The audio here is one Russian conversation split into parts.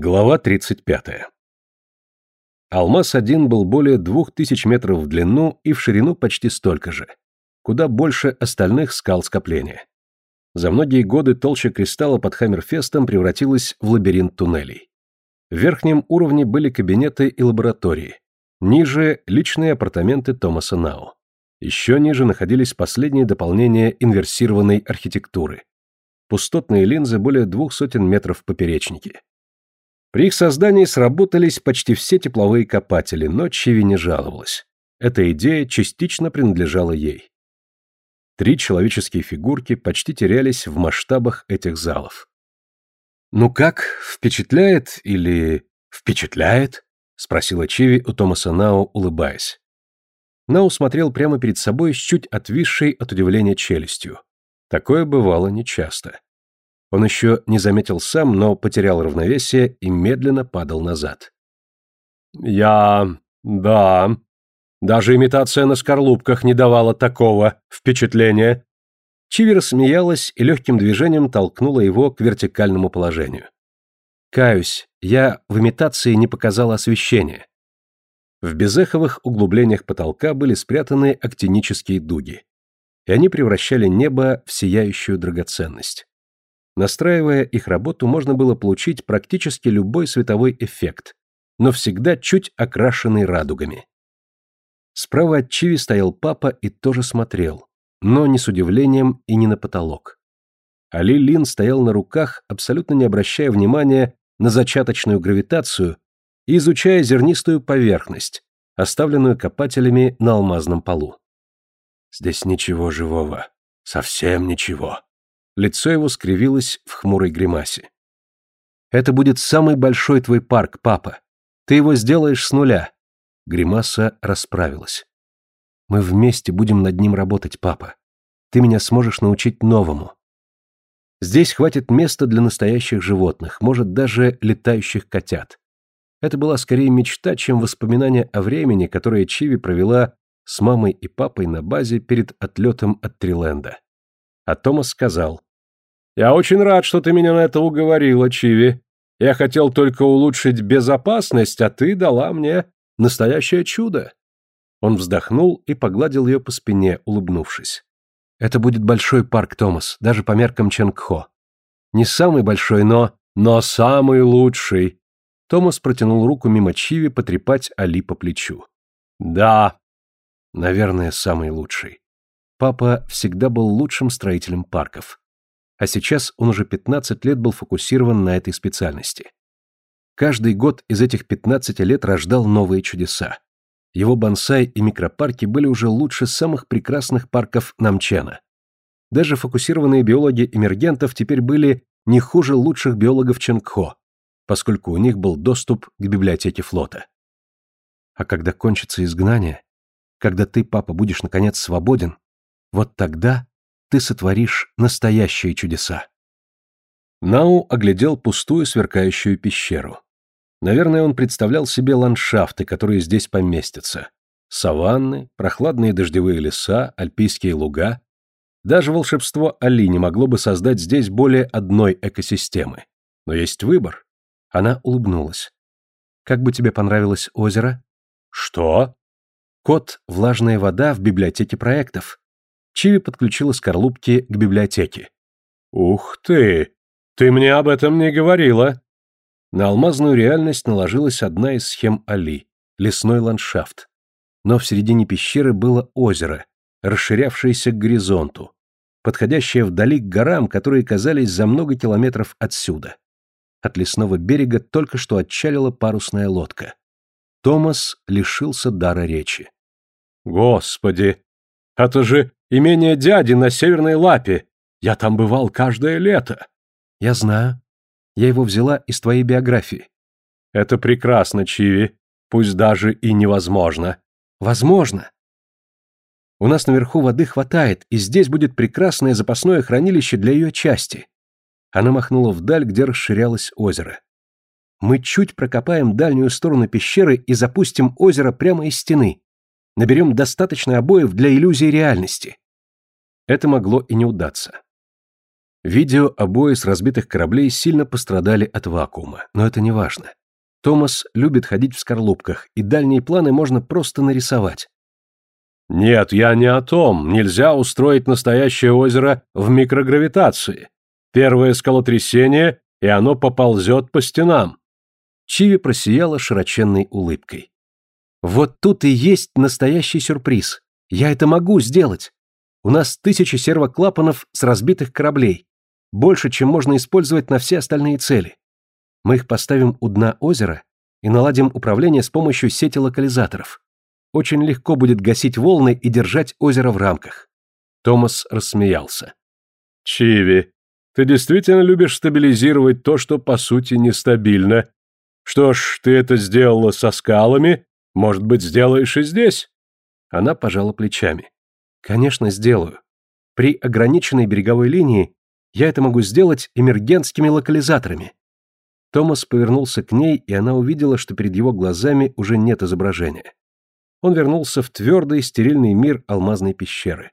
Глава 35. Алмаз-1 был более 2000 метров в длину и в ширину почти столько же. Куда больше остальных скал скопления. За многие годы толща кристалла под Хаммерфестом превратилась в лабиринт туннелей. В верхнем уровне были кабинеты и лаборатории. Ниже – личные апартаменты Томаса Нау. Еще ниже находились последние дополнения инверсированной архитектуры. Пустотные линзы более двух сотен метров в поперечнике при их создании сработались почти все тепловые копатели, но Чиви не жаловалась. Эта идея частично принадлежала ей. Три человеческие фигурки почти терялись в масштабах этих залов. «Ну как, впечатляет или впечатляет?» — спросила Чиви у Томаса Нао, улыбаясь. Нау смотрел прямо перед собой с чуть отвисшей от удивления челюстью. Такое бывало нечасто. Он еще не заметил сам, но потерял равновесие и медленно падал назад. «Я... да... Даже имитация на скорлупках не давала такого впечатления». Чивер смеялась и легким движением толкнула его к вертикальному положению. «Каюсь, я в имитации не показала освещения». В безэховых углублениях потолка были спрятаны актинические дуги, и они превращали небо в сияющую драгоценность. Настраивая их работу, можно было получить практически любой световой эффект, но всегда чуть окрашенный радугами. Справа от Чиви стоял папа и тоже смотрел, но не с удивлением и не на потолок. Али Лин стоял на руках, абсолютно не обращая внимания на зачаточную гравитацию и изучая зернистую поверхность, оставленную копателями на алмазном полу. «Здесь ничего живого. Совсем ничего», Лицо его скривилось в хмурой гримасе. «Это будет самый большой твой парк, папа. Ты его сделаешь с нуля». Гримаса расправилась. «Мы вместе будем над ним работать, папа. Ты меня сможешь научить новому. Здесь хватит места для настоящих животных, может, даже летающих котят. Это была скорее мечта, чем воспоминание о времени, которое Чиви провела с мамой и папой на базе перед отлетом от Триленда. А Томас сказал, я очень рад, что ты меня на это уговорила, Чиви. Я хотел только улучшить безопасность, а ты дала мне настоящее чудо. Он вздохнул и погладил ее по спине, улыбнувшись. Это будет большой парк, Томас, даже по меркам Ченгхо. Не самый большой, но... Но самый лучший. Томас протянул руку мимо Чиви потрепать Али по плечу. Да. Наверное, самый лучший. Папа всегда был лучшим строителем парков а сейчас он уже 15 лет был фокусирован на этой специальности. Каждый год из этих 15 лет рождал новые чудеса. Его бонсай и микропарки были уже лучше самых прекрасных парков Намчена. Даже фокусированные биологи эмергентов теперь были не хуже лучших биологов Ченгхо, поскольку у них был доступ к библиотеке флота. А когда кончится изгнание, когда ты, папа, будешь наконец свободен, вот тогда ты сотворишь настоящие чудеса. Нау оглядел пустую сверкающую пещеру. Наверное, он представлял себе ландшафты, которые здесь поместятся. Саванны, прохладные дождевые леса, альпийские луга. Даже волшебство Али не могло бы создать здесь более одной экосистемы. Но есть выбор. Она улыбнулась. «Как бы тебе понравилось озеро?» «Что?» «Кот, влажная вода в библиотеке проектов. Чиви подключила скорлупки к библиотеке. «Ух ты! Ты мне об этом не говорила!» На алмазную реальность наложилась одна из схем Али — лесной ландшафт. Но в середине пещеры было озеро, расширявшееся к горизонту, подходящее вдали к горам, которые казались за много километров отсюда. От лесного берега только что отчалила парусная лодка. Томас лишился дара речи. «Господи! Это же Имение дяди на Северной Лапе. Я там бывал каждое лето». «Я знаю. Я его взяла из твоей биографии». «Это прекрасно, Чиви. Пусть даже и невозможно». «Возможно. У нас наверху воды хватает, и здесь будет прекрасное запасное хранилище для ее части». Она махнула вдаль, где расширялось озеро. «Мы чуть прокопаем дальнюю сторону пещеры и запустим озеро прямо из стены наберем достаточно обоев для иллюзии реальности. Это могло и не удаться. Видео обои с разбитых кораблей сильно пострадали от вакуума, но это не важно. Томас любит ходить в скорлупках, и дальние планы можно просто нарисовать. Нет, я не о том. Нельзя устроить настоящее озеро в микрогравитации. Первое скалотрясение, и оно поползет по стенам. Чиви просияла широченной улыбкой. Вот тут и есть настоящий сюрприз. Я это могу сделать. У нас тысячи сервоклапанов с разбитых кораблей. Больше, чем можно использовать на все остальные цели. Мы их поставим у дна озера и наладим управление с помощью сети локализаторов. Очень легко будет гасить волны и держать озеро в рамках. Томас рассмеялся. Чиви, ты действительно любишь стабилизировать то, что по сути нестабильно. Что ж, ты это сделала со скалами, может быть, сделаешь и здесь? Она пожала плечами. Конечно, сделаю. При ограниченной береговой линии я это могу сделать эмергентскими локализаторами. Томас повернулся к ней, и она увидела, что перед его глазами уже нет изображения. Он вернулся в твердый, стерильный мир алмазной пещеры.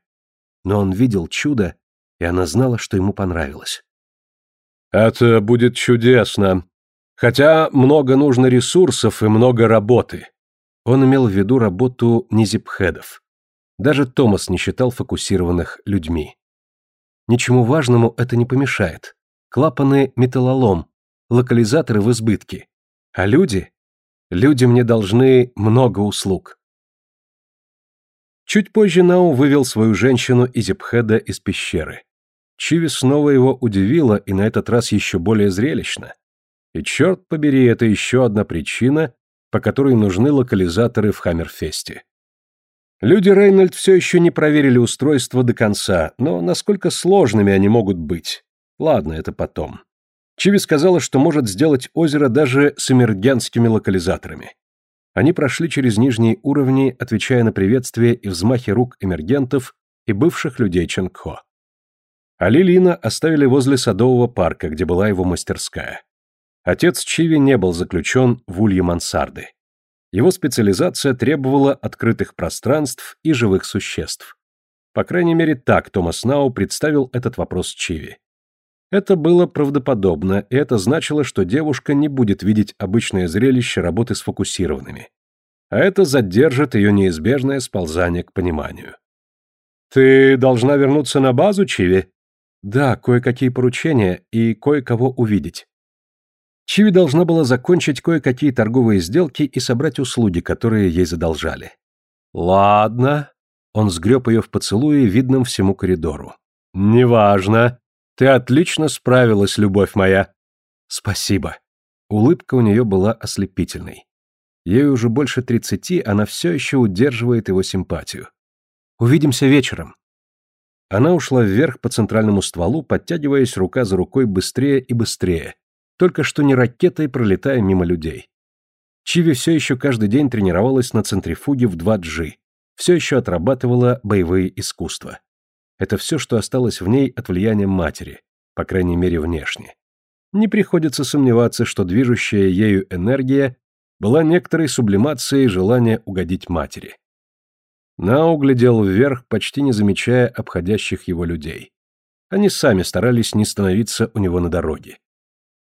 Но он видел чудо, и она знала, что ему понравилось. «Это будет чудесно. Хотя много нужно ресурсов и много работы». Он имел в виду работу низипхедов. Даже Томас не считал фокусированных людьми. Ничему важному это не помешает. Клапаны – металлолом, локализаторы в избытке. А люди? Люди мне должны много услуг. Чуть позже Нау вывел свою женщину из Эпхеда из пещеры. Чиви снова его удивила, и на этот раз еще более зрелищно. И черт побери, это еще одна причина, по которой нужны локализаторы в Хаммерфесте. Люди Рейнольд все еще не проверили устройство до конца, но насколько сложными они могут быть? Ладно, это потом. Чиви сказала, что может сделать озеро даже с эмергенскими локализаторами. Они прошли через нижние уровни, отвечая на приветствия и взмахи рук эмергентов и бывших людей Ченгхо. А Лилина оставили возле садового парка, где была его мастерская. Отец Чиви не был заключен в улье мансарды. Его специализация требовала открытых пространств и живых существ. По крайней мере, так Томас Нау представил этот вопрос Чиви. Это было правдоподобно, и это значило, что девушка не будет видеть обычное зрелище работы с фокусированными. А это задержит ее неизбежное сползание к пониманию. «Ты должна вернуться на базу, Чиви?» «Да, кое-какие поручения и кое-кого увидеть». Чиви должна была закончить кое-какие торговые сделки и собрать услуги, которые ей задолжали. «Ладно». Он сгреб ее в поцелуе, видном всему коридору. «Неважно. Ты отлично справилась, любовь моя. Спасибо. Улыбка у нее была ослепительной. Ей уже больше тридцати, она все еще удерживает его симпатию. Увидимся вечером. Она ушла вверх по центральному стволу, подтягиваясь рука за рукой быстрее и быстрее, только что не ракетой пролетая мимо людей. Чиви все еще каждый день тренировалась на центрифуге в 2G, все еще отрабатывала боевые искусства. Это все, что осталось в ней от влияния матери, по крайней мере внешне. Не приходится сомневаться, что движущая ею энергия была некоторой сублимацией желания угодить матери. Нау глядел вверх, почти не замечая обходящих его людей. Они сами старались не становиться у него на дороге.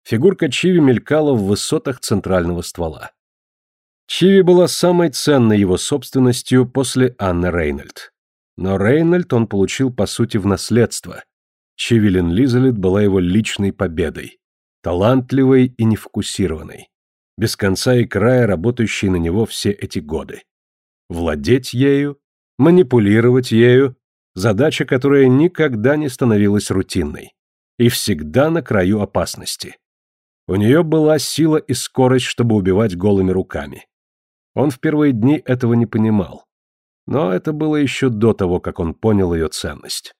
Фигурка Чиви мелькала в высотах центрального ствола. Чиви была самой ценной его собственностью после Анны Рейнольд. Но Рейнольд он получил по сути в наследство. Чивилин Лизалет была его личной победой. Талантливой и нефокусированной. Без конца и края работающей на него все эти годы. Владеть ею, манипулировать ею, задача, которая никогда не становилась рутинной. И всегда на краю опасности. У нее была сила и скорость, чтобы убивать голыми руками. Он в первые дни этого не понимал. Но это было еще до того, как он понял ее ценность.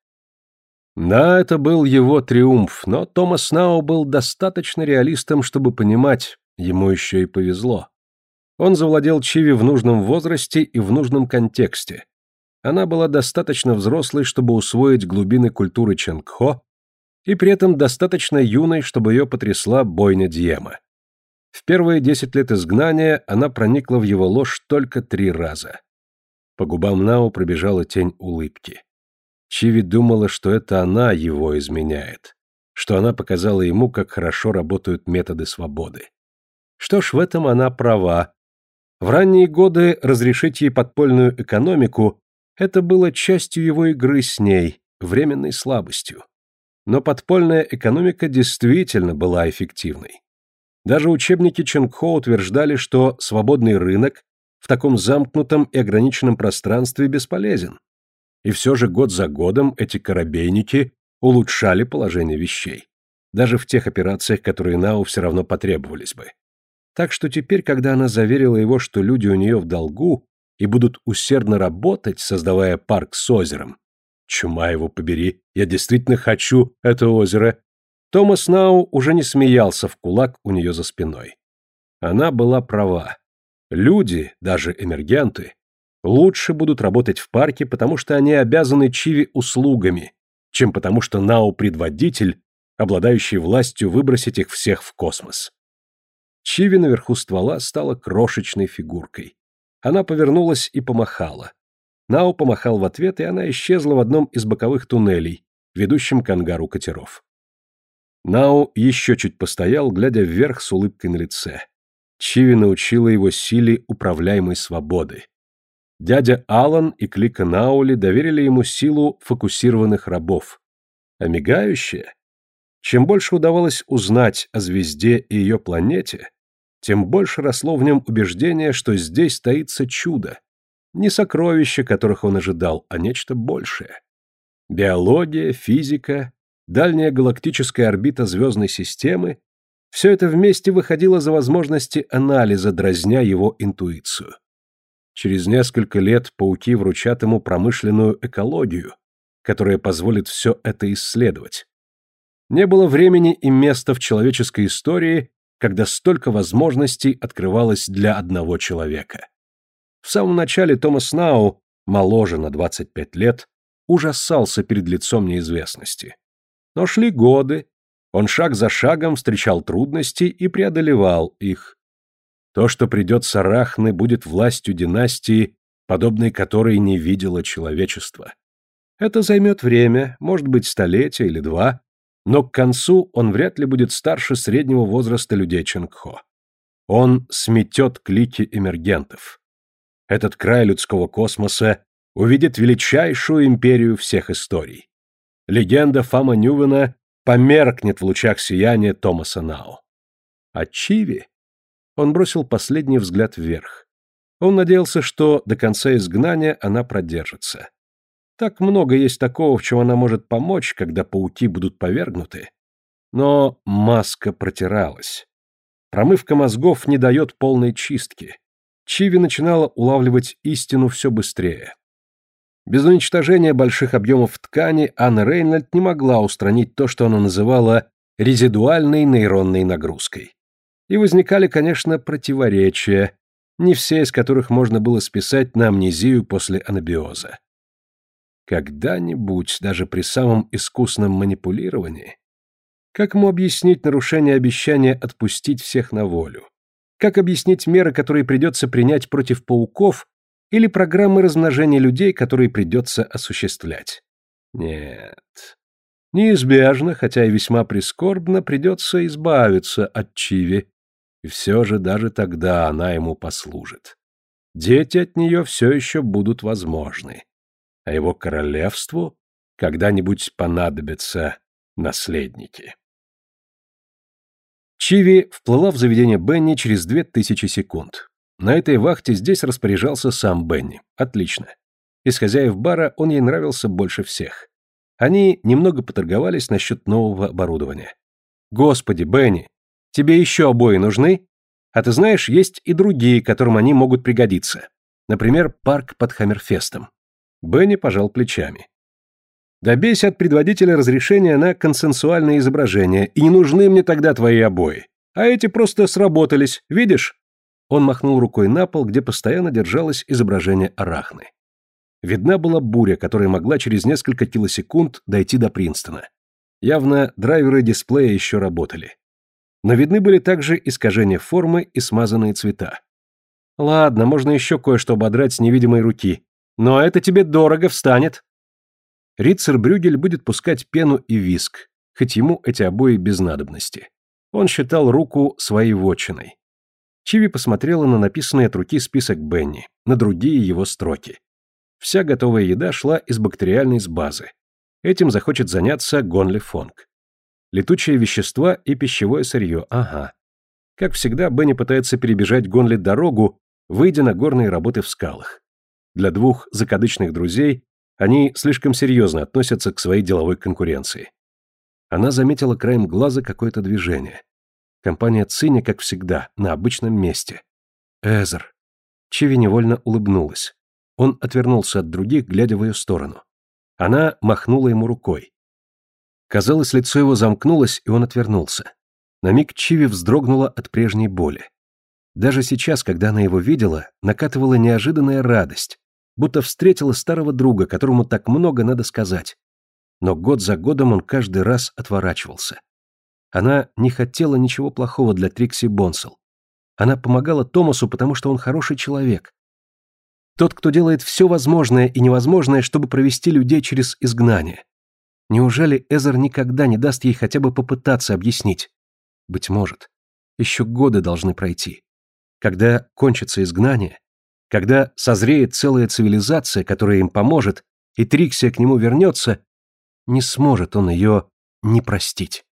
Да, это был его триумф, но Томас Нау был достаточно реалистом, чтобы понимать, ему еще и повезло. Он завладел Чиви в нужном возрасте и в нужном контексте. Она была достаточно взрослой, чтобы усвоить глубины культуры Ченгхо, и при этом достаточно юной, чтобы ее потрясла бойня Диема. В первые десять лет изгнания она проникла в его ложь только три раза. По губам Нао пробежала тень улыбки. Чиви думала, что это она его изменяет. что она показала ему, как хорошо работают методы свободы. Что ж, в этом она права. В ранние годы разрешить ей подпольную экономику – это было частью его игры с ней, временной слабостью. Но подпольная экономика действительно была эффективной. Даже учебники Ченгхо утверждали, что свободный рынок в таком замкнутом и ограниченном пространстве бесполезен. И все же год за годом эти корабейники улучшали положение вещей. Даже в тех операциях, которые Нау все равно потребовались бы. Так что теперь, когда она заверила его, что люди у нее в долгу и будут усердно работать, создавая парк с озером, чума его побери, я действительно хочу это озеро, Томас Нау уже не смеялся в кулак у нее за спиной. Она была права. Люди, даже эмергенты, лучше будут работать в парке, потому что они обязаны Чиви услугами, чем потому что Нау предводитель, обладающий властью выбросить их всех в космос. Чиви наверху ствола стала крошечной фигуркой. Она повернулась и помахала. Нао помахал в ответ, и она исчезла в одном из боковых туннелей, ведущем к ангару катеров. Нао еще чуть постоял, глядя вверх с улыбкой на лице. Чиви научила его силе управляемой свободы. Дядя Алан и Клика Наули доверили ему силу фокусированных рабов. А мигающая? Чем больше удавалось узнать о звезде и ее планете, тем больше росло в нем убеждение, что здесь таится чудо. Не сокровища, которых он ожидал, а нечто большее. Биология, физика, дальняя галактическая орбита звездной системы – все это вместе выходило за возможности анализа, дразня его интуицию. Через несколько лет пауки вручат ему промышленную экологию, которая позволит все это исследовать. Не было времени и места в человеческой истории, когда столько возможностей открывалось для одного человека. В самом начале Томас Нау, моложе на 25 лет, ужасался перед лицом неизвестности. Но шли годы, он шаг за шагом встречал трудности и преодолевал их. То, что придет с Арахны, будет властью династии, подобной которой не видело человечество. Это займет время, может быть, столетие или два, но к концу он вряд ли будет старше среднего возраста людей Ченгхо. Он сметет клики эмергентов. Этот край людского космоса увидит величайшую империю всех историй. Легенда Фама Нювена померкнет в лучах сияния Томаса Нау. А Чиви? Он бросил последний взгляд вверх. Он надеялся, что до конца изгнания она продержится. Так много есть такого, в чем она может помочь, когда пауки будут повергнуты. Но маска протиралась. Промывка мозгов не дает полной чистки. Чиви начинала улавливать истину все быстрее. Без уничтожения больших объемов ткани Анна Рейнольд не могла устранить то, что она называла резидуальной нейронной нагрузкой. И возникали, конечно, противоречия, не все из которых можно было списать на амнезию после анабиоза. Когда-нибудь, даже при самом искусном манипулировании, как ему объяснить нарушение обещания отпустить всех на волю? Как объяснить меры, которые придется принять против пауков, или программы размножения людей, которые придется осуществлять? Нет. Неизбежно, хотя и весьма прискорбно, придется избавиться от Чиви, и все же даже тогда она ему послужит. Дети от нее все еще будут возможны а его королевству когда-нибудь понадобятся наследники. Чиви вплыла в заведение Бенни через две тысячи секунд. На этой вахте здесь распоряжался сам Бенни. Отлично. Из хозяев бара он ей нравился больше всех. Они немного поторговались насчет нового оборудования. «Господи, Бенни, тебе еще обои нужны? А ты знаешь, есть и другие, которым они могут пригодиться. Например, парк под Хаммерфестом. Бенни пожал плечами. Добейся от предводителя разрешения на консенсуальное изображение, и не нужны мне тогда твои обои. А эти просто сработались, видишь? Он махнул рукой на пол, где постоянно держалось изображение арахны. Видна была буря, которая могла через несколько килосекунд дойти до Принстона. Явно драйверы дисплея еще работали. Но видны были также искажения формы и смазанные цвета. Ладно, можно еще кое-что ободрать с невидимой руки. Но это тебе дорого встанет. Рицер Брюгель будет пускать пену и виск. хоть ему эти обои без надобности. Он считал руку своей вотчиной. Чиви посмотрела на написанный от руки список Бенни, на другие его строки. Вся готовая еда шла из бактериальной с базы. Этим захочет заняться Гонли Фонг. Летучие вещества и пищевое сырье, ага. Как всегда, Бенни пытается перебежать Гонли дорогу, выйдя на горные работы в скалах. Для двух закадычных друзей они слишком серьезно относятся к своей деловой конкуренции. Она заметила краем глаза какое-то движение. Компания Циня, как всегда, на обычном месте. Эзер. Чеви невольно улыбнулась. Он отвернулся от других, глядя в ее сторону. Она махнула ему рукой. Казалось, лицо его замкнулось, и он отвернулся. На миг Чиви вздрогнула от прежней боли. Даже сейчас, когда она его видела, накатывала неожиданная радость, будто встретила старого друга, которому так много надо сказать но год за годом он каждый раз отворачивался. Она не хотела ничего плохого для Трикси Бонсел. Она помогала Томасу, потому что он хороший человек. Тот, кто делает все возможное и невозможное, чтобы провести людей через изгнание. Неужели Эзер никогда не даст ей хотя бы попытаться объяснить? Быть может. Еще годы должны пройти. Когда кончится изгнание, когда созреет целая цивилизация, которая им поможет, и Триксия к нему вернется, не сможет он ее не простить.